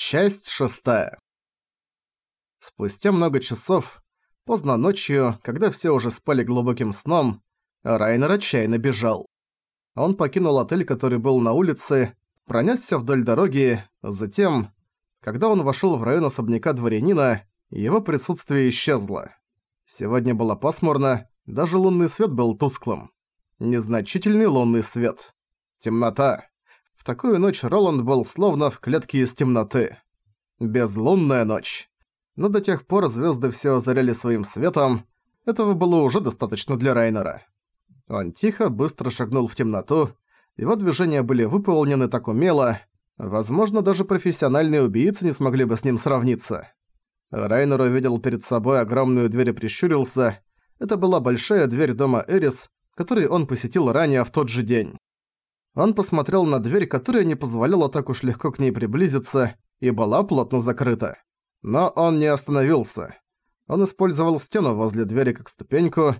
Часть шестая. Спустя много часов, поздно ночью, когда все уже спали глубоким сном, Райнер отчаянно бежал. Он покинул отель, который был на улице, пронесся вдоль дороги, затем, когда он вошел в район особняка дворянина, его присутствие исчезло. Сегодня было пасмурно, даже лунный свет был тусклым. Незначительный лунный свет. Темнота. В такую ночь Роланд был словно в клетке из темноты. Безлунная ночь. Но до тех пор звезды все озаряли своим светом, этого было уже достаточно для Райнера. Он тихо, быстро шагнул в темноту, его движения были выполнены так умело, возможно, даже профессиональные убийцы не смогли бы с ним сравниться. Райнер увидел перед собой огромную дверь и прищурился. Это была большая дверь дома Эрис, который он посетил ранее в тот же день. Он посмотрел на дверь, которая не позволяла так уж легко к ней приблизиться, и была плотно закрыта. Но он не остановился. Он использовал стену возле двери как ступеньку,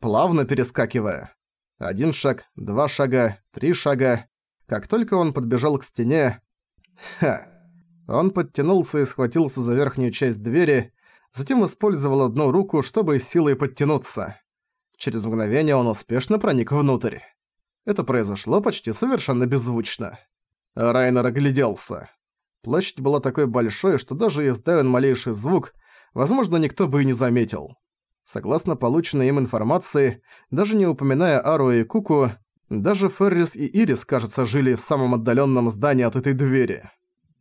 плавно перескакивая. Один шаг, два шага, три шага. Как только он подбежал к стене... Ха! Он подтянулся и схватился за верхнюю часть двери, затем использовал одну руку, чтобы силой подтянуться. Через мгновение он успешно проник внутрь. Это произошло почти совершенно беззвучно. Райнер огляделся. Площадь была такой большой, что даже издая он малейший звук, возможно, никто бы и не заметил. Согласно полученной им информации, даже не упоминая Ару и Куку, даже Феррис и Ирис, кажется, жили в самом отдаленном здании от этой двери.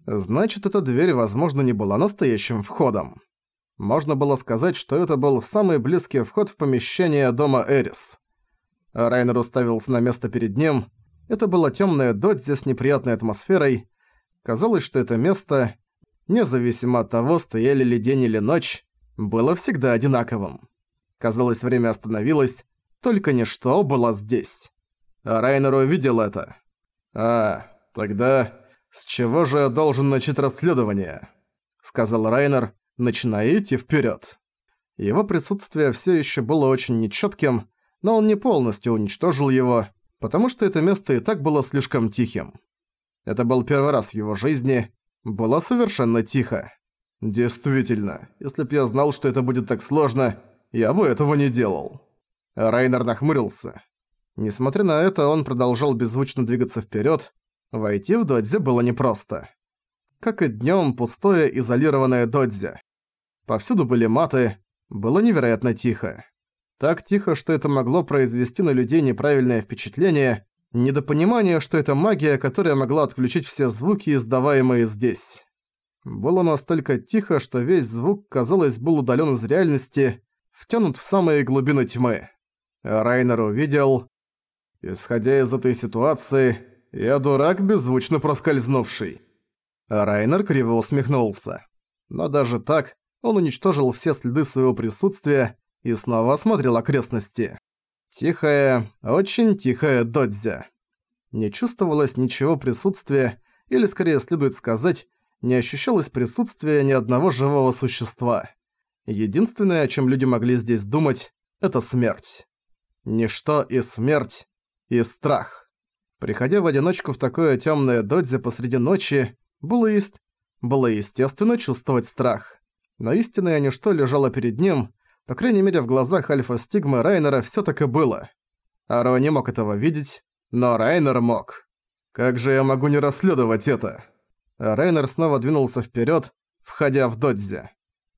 Значит, эта дверь, возможно, не была настоящим входом. Можно было сказать, что это был самый близкий вход в помещение дома Эрис. Райнер уставился на место перед ним. Это было тёмное додзе с неприятной атмосферой. Казалось, что это место, независимо от того, стояли ли день или ночь, было всегда одинаковым. Казалось, время остановилось, только ничто было здесь. Райнер увидел это. «А, тогда с чего же я должен начать расследование?» Сказал Райнер, начиная идти вперед. Его присутствие все еще было очень нечетким, но он не полностью уничтожил его, потому что это место и так было слишком тихим. Это был первый раз в его жизни, было совершенно тихо. Действительно, если б я знал, что это будет так сложно, я бы этого не делал. Райнер нахмурился. Несмотря на это, он продолжал беззвучно двигаться вперед. Войти в додзе было непросто. Как и днем пустое изолированное додзе. Повсюду были маты, было невероятно тихо. Так тихо, что это могло произвести на людей неправильное впечатление, недопонимание, что это магия, которая могла отключить все звуки, издаваемые здесь. Было настолько тихо, что весь звук, казалось, был удален из реальности, втянут в самые глубины тьмы. Райнер увидел... Исходя из этой ситуации, я дурак, беззвучно проскользнувший. Райнер криво усмехнулся. Но даже так, он уничтожил все следы своего присутствия, и снова осмотрел окрестности. Тихая, очень тихая додзя. Не чувствовалось ничего присутствия, или скорее следует сказать, не ощущалось присутствия ни одного живого существа. Единственное, о чем люди могли здесь думать, это смерть. Ничто и смерть, и страх. Приходя в одиночку в такое темное додзе посреди ночи, было есть... Было естественно чувствовать страх. Но истинное ничто лежало перед ним, по крайней мере, в глазах альфа-стигмы Райнера всё так и было. Аро не мог этого видеть, но Райнер мог. «Как же я могу не расследовать это?» Райнер снова двинулся вперёд, входя в додзи.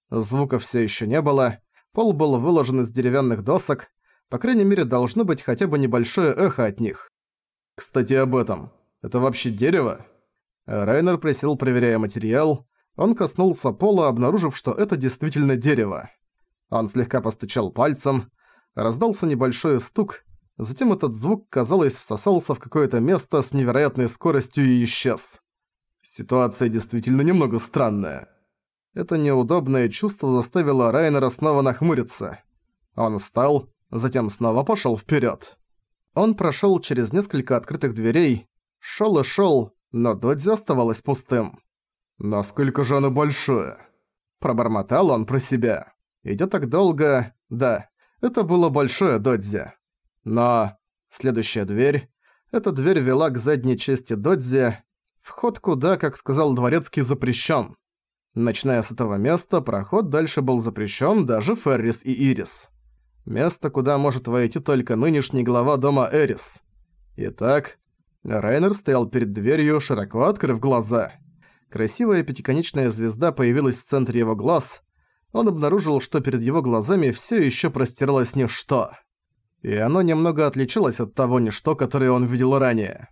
Звука всё ещё не было, пол был выложен из деревянных досок, по крайней мере, должно быть хотя бы небольшое эхо от них. «Кстати, об этом. Это вообще дерево?» Райнер присел, проверяя материал. Он коснулся пола, обнаружив, что это действительно дерево. Он слегка постучал пальцем, раздался небольшой стук, затем этот звук, казалось, всосался в какое-то место с невероятной скоростью и исчез. Ситуация действительно немного странная. Это неудобное чувство заставило Райнера снова нахмуриться. Он встал, затем снова пошёл вперёд. Он прошёл через несколько открытых дверей, шёл и шёл, но Додзи оставалось пустым. «Насколько же оно большое?» Пробормотал он про себя. Идёт так долго... Да, это было большое додзи. Но... Следующая дверь... Эта дверь вела к задней части додзи. Вход куда, как сказал Дворецкий, запрещен. Начиная с этого места, проход дальше был запрещен даже Феррис и Ирис. Место, куда может войти только нынешний глава дома Эрис. Итак, Райнер стоял перед дверью, широко открыв глаза. Красивая пятиконечная звезда появилась в центре его глаз. Он обнаружил, что перед его глазами все еще простиралось ничто. И оно немного отличалось от того ничто, которое он видел ранее.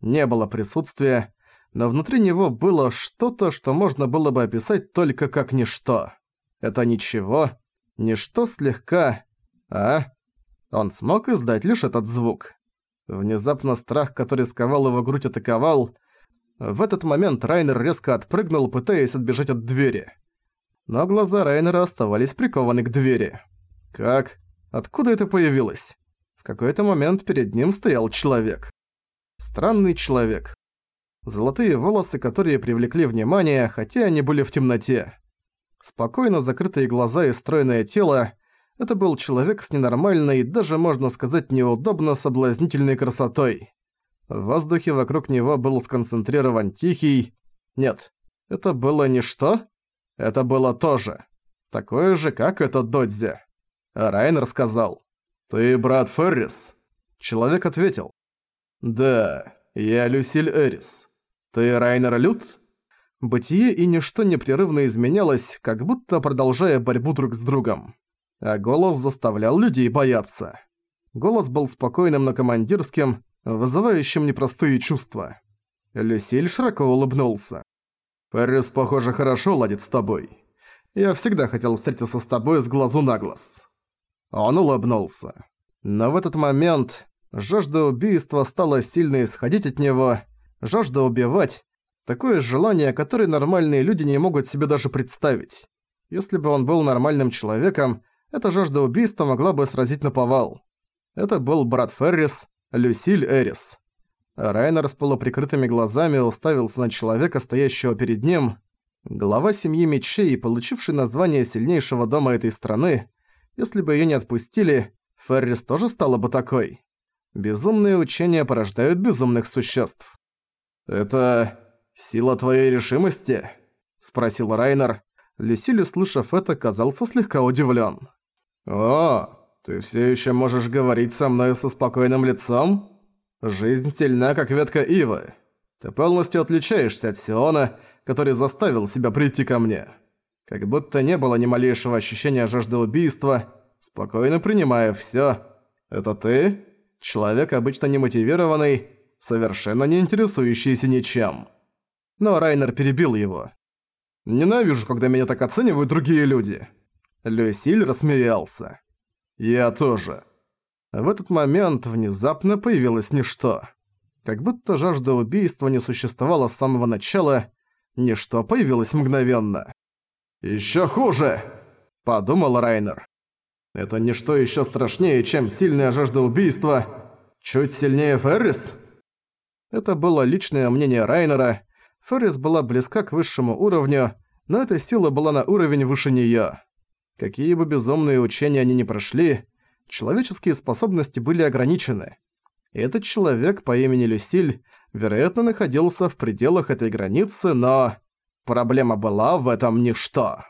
Не было присутствия, но внутри него было что-то, что можно было бы описать только как ничто. Это ничего, ничто слегка... А? Он смог издать лишь этот звук. Внезапно страх, который сковал его грудь, атаковал. В этот момент Райнер резко отпрыгнул, пытаясь отбежать от двери. Но глаза Райнера оставались прикованы к двери. Как? Откуда это появилось? В какой-то момент перед ним стоял человек. Странный человек. Золотые волосы, которые привлекли внимание, хотя они были в темноте. Спокойно закрытые глаза и стройное тело – это был человек с ненормальной, даже можно сказать неудобно соблазнительной красотой. В воздухе вокруг него был сконцентрирован тихий... Нет, это было не что? Это было тоже. Такое же, как этот Додзи. Райнер сказал. «Ты брат Феррис?» Человек ответил. «Да, я Люсиль Эрис. «Ты Райнер Лют?» Бытие и ничто непрерывно изменялось, как будто продолжая борьбу друг с другом. А голос заставлял людей бояться. Голос был спокойным, но командирским, вызывающим непростые чувства. Люсиль широко улыбнулся. «Пэрис, похоже, хорошо ладит с тобой. Я всегда хотел встретиться с тобой с глазу на глаз». Он улыбнулся. Но в этот момент жажда убийства стала сильно исходить от него, жажда убивать, такое желание, которое нормальные люди не могут себе даже представить. Если бы он был нормальным человеком, эта жажда убийства могла бы сразить на повал. Это был брат Феррис, Люсиль Эрис. Райнер с полуприкрытыми глазами уставился на человека, стоящего перед ним. Глава семьи мечей, получивший название сильнейшего дома этой страны, если бы её не отпустили, Феррис тоже стала бы такой. Безумные учения порождают безумных существ. «Это сила твоей решимости?» – спросил Райнер. Люсиль, услышав это, казался слегка удивлен. «О, ты все еще можешь говорить со мной со спокойным лицом? Жизнь сильна, как ветка ивы. Ты полностью отличаешься от Сиона, который заставил себя прийти ко мне. Как будто не было ни малейшего ощущения жажды убийства, спокойно принимая все. Это ты? Человек обычно немотивированный, совершенно не интересующийся ничем. Но Райнер перебил его. «Ненавижу, когда меня так оценивают другие люди». Люсиль рассмеялся. «Я тоже». В этот момент внезапно появилось ничто. Как будто жажда убийства не существовала с самого начала, ничто появилось мгновенно. «Ещё хуже!» – подумал Райнер. «Это ничто ещё страшнее, чем сильная жажда убийства. Чуть сильнее Феррис?» Это было личное мнение Райнера. Феррис была близка к высшему уровню, но эта сила была на уровень выше неё. Какие бы безумные учения они ни прошли, человеческие способности были ограничены. Этот человек по имени Люсиль, вероятно, находился в пределах этой границы, но... Проблема была в этом ничто.